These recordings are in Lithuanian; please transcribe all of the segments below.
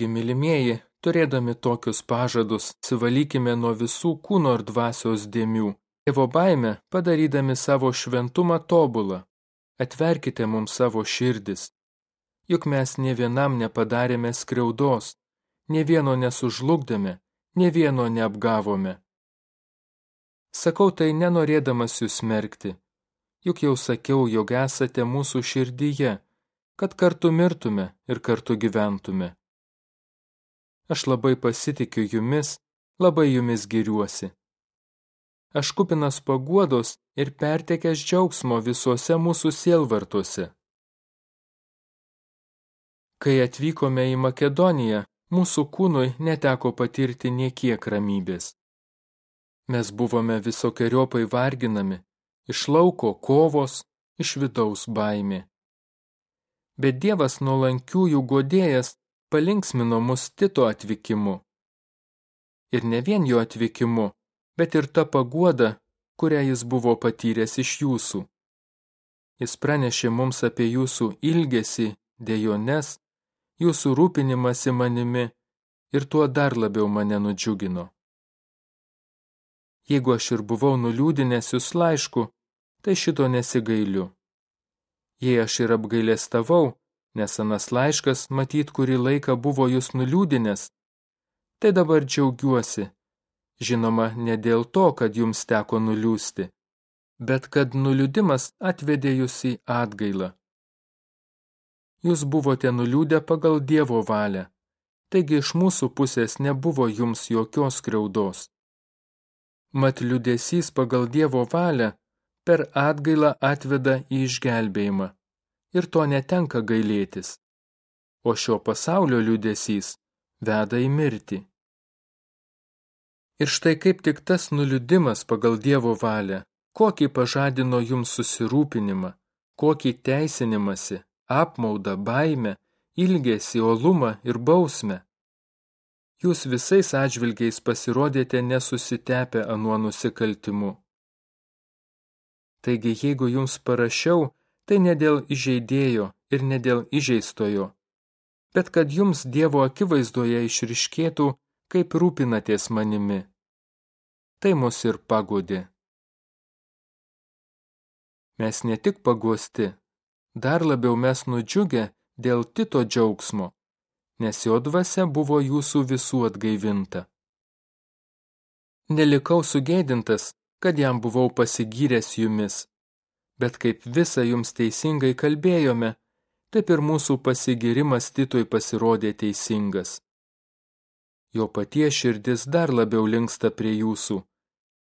Gimilimieji, turėdami tokius pažadus, sivalykime nuo visų kūno ir dvasios dėmių. Dievo baime padarydami savo šventumą tobulą. Atverkite mums savo širdis. Juk mes ne vienam nepadarėme skriaudos, ne vieno nesužlugdėme, ne vieno neapgavome. Sakau tai nenorėdamas jūs smerkti, juk jau sakiau, jog esate mūsų širdyje, kad kartu mirtume ir kartu gyventume. Aš labai pasitikiu jumis, labai jumis giriuosi. Aš kupinas paguodos ir pertekęs džiaugsmo visuose mūsų sielvartuose. Kai atvykome į Makedoniją, mūsų kūnui neteko patirti niekiek ramybės. Mes buvome visokiojopai varginami, iš lauko kovos, iš vidaus baimė. Bet Dievas nuolankiųjų godėjas palinksmino mus Tito atvykimu. Ir ne vien jo atvykimu, bet ir ta paguoda, kurią jis buvo patyręs iš jūsų. Jis pranešė mums apie jūsų ilgesį, dėjones, jūsų rūpinimąsi manimi ir tuo dar labiau mane nudžiugino. Jeigu aš ir buvau nuliūdinęs jūs laišku, tai šito nesigailiu. Jei aš ir apgailėstavau, nes anas laiškas matyt kurį laiką buvo jūs nuliūdinęs, tai dabar džiaugiuosi. Žinoma, ne dėl to, kad jums teko nuliūsti, bet kad nuliūdimas atvedė jūs į atgailą. Jūs buvote nuliūdę pagal Dievo valią, taigi iš mūsų pusės nebuvo jums jokios skriaudos. Mat liūdėsys pagal Dievo valią per atgailą atveda į išgelbėjimą ir to netenka gailėtis, o šio pasaulio liūdėsys veda į mirtį. Ir štai kaip tik tas nuliudimas pagal Dievo valią, kokį pažadino jums susirūpinimą, kokį teisinimąsi, apmaudą, baimę, ilgesį, olumą ir bausmę. Jūs visais atžvilgiais pasirodėte nesusitepę anuo nusikaltimu. Taigi, jeigu jums parašiau, tai ne dėl įžeidėjo ir ne dėl įžeistojo, bet kad jums Dievo akivaizdoje išriškėtų, kaip rūpinatės manimi. Tai mus ir pagodė. Mes ne tik paguosti, dar labiau mes nudžiugę dėl Tito džiaugsmo, nes jo dvasia buvo jūsų visų atgaivinta. Nelikau sugėdintas, kad jam buvau pasigyręs jumis, bet kaip visą jums teisingai kalbėjome, taip ir mūsų pasigirimas Titui pasirodė teisingas. Jo paties širdis dar labiau linksta prie jūsų,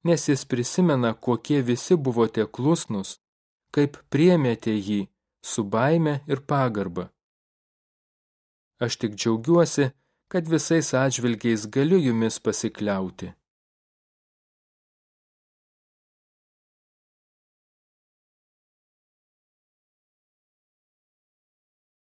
nes jis prisimena, kokie visi buvote klusnus, kaip priemėte jį su baime ir pagarba. Aš tik džiaugiuosi, kad visais atžvilgiais galiu jumis pasikliauti.